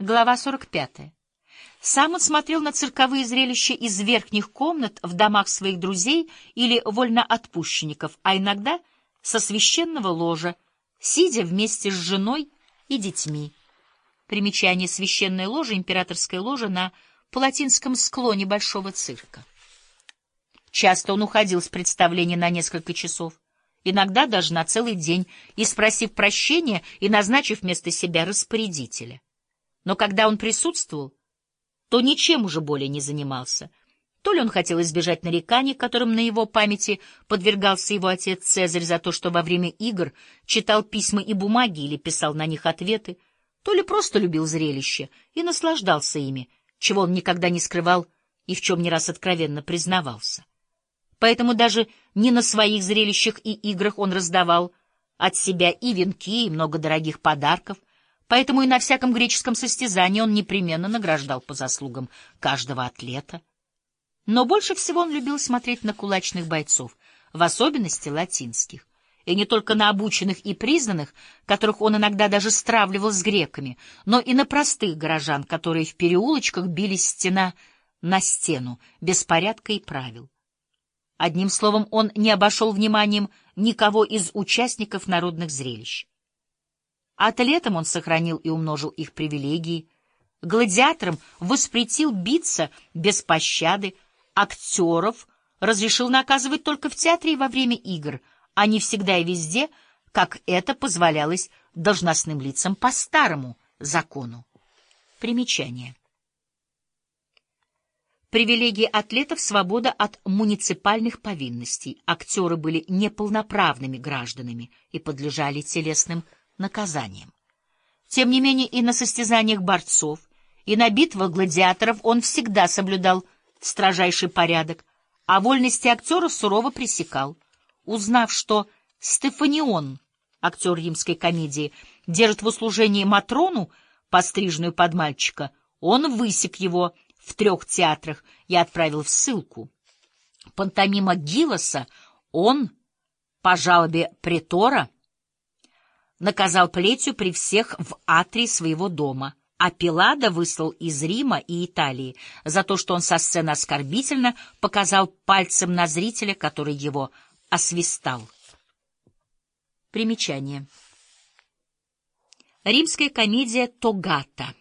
Глава 45. Сам он смотрел на цирковые зрелища из верхних комнат в домах своих друзей или вольноотпущенников, а иногда со священного ложа, сидя вместе с женой и детьми. Примечание священной ложи, императорская ложа на палатинском склоне большого цирка. Часто он уходил с представления на несколько часов, иногда даже на целый день, и, спросив прощения и назначив вместо себя распорядителя. Но когда он присутствовал, то ничем уже более не занимался. То ли он хотел избежать нареканий, которым на его памяти подвергался его отец Цезарь за то, что во время игр читал письма и бумаги или писал на них ответы, то ли просто любил зрелище и наслаждался ими, чего он никогда не скрывал и в чем не раз откровенно признавался. Поэтому даже не на своих зрелищах и играх он раздавал от себя и венки, и много дорогих подарков, Поэтому и на всяком греческом состязании он непременно награждал по заслугам каждого атлета. Но больше всего он любил смотреть на кулачных бойцов, в особенности латинских, и не только на обученных и признанных, которых он иногда даже стравливал с греками, но и на простых горожан, которые в переулочках бились стена на стену, без порядка и правил. Одним словом, он не обошел вниманием никого из участников народных зрелищ. Атлетам он сохранил и умножил их привилегии, гладиаторам воспретил биться без пощады, актеров разрешил наказывать только в театре и во время игр, а не всегда и везде, как это позволялось должностным лицам по старому закону. Примечание. Привилегии атлетов — свобода от муниципальных повинностей. Актеры были неполноправными гражданами и подлежали телесным наказанием. Тем не менее и на состязаниях борцов, и на битвах гладиаторов он всегда соблюдал строжайший порядок, а вольности актеров сурово пресекал. Узнав, что Стефанион, актер римской комедии, держит в услужении Матрону, постриженную под мальчика, он высек его в трех театрах и отправил в ссылку. Пантомима Гилоса он, по жалобе претора, наказал плетью при всех в атрии своего дома, а Пилада выслал из Рима и Италии за то, что он со сцены оскорбительно показал пальцем на зрителя, который его освистал. Примечание. Римская комедия «Тогата».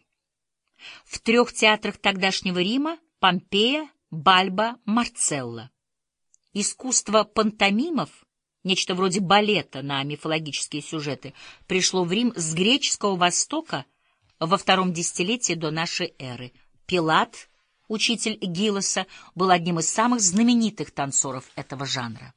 В трех театрах тогдашнего Рима — Помпея, Бальба, Марцелла. Искусство пантомимов — нечто вроде балета на мифологические сюжеты, пришло в Рим с греческого Востока во втором десятилетии до нашей эры. Пилат, учитель Гилоса, был одним из самых знаменитых танцоров этого жанра.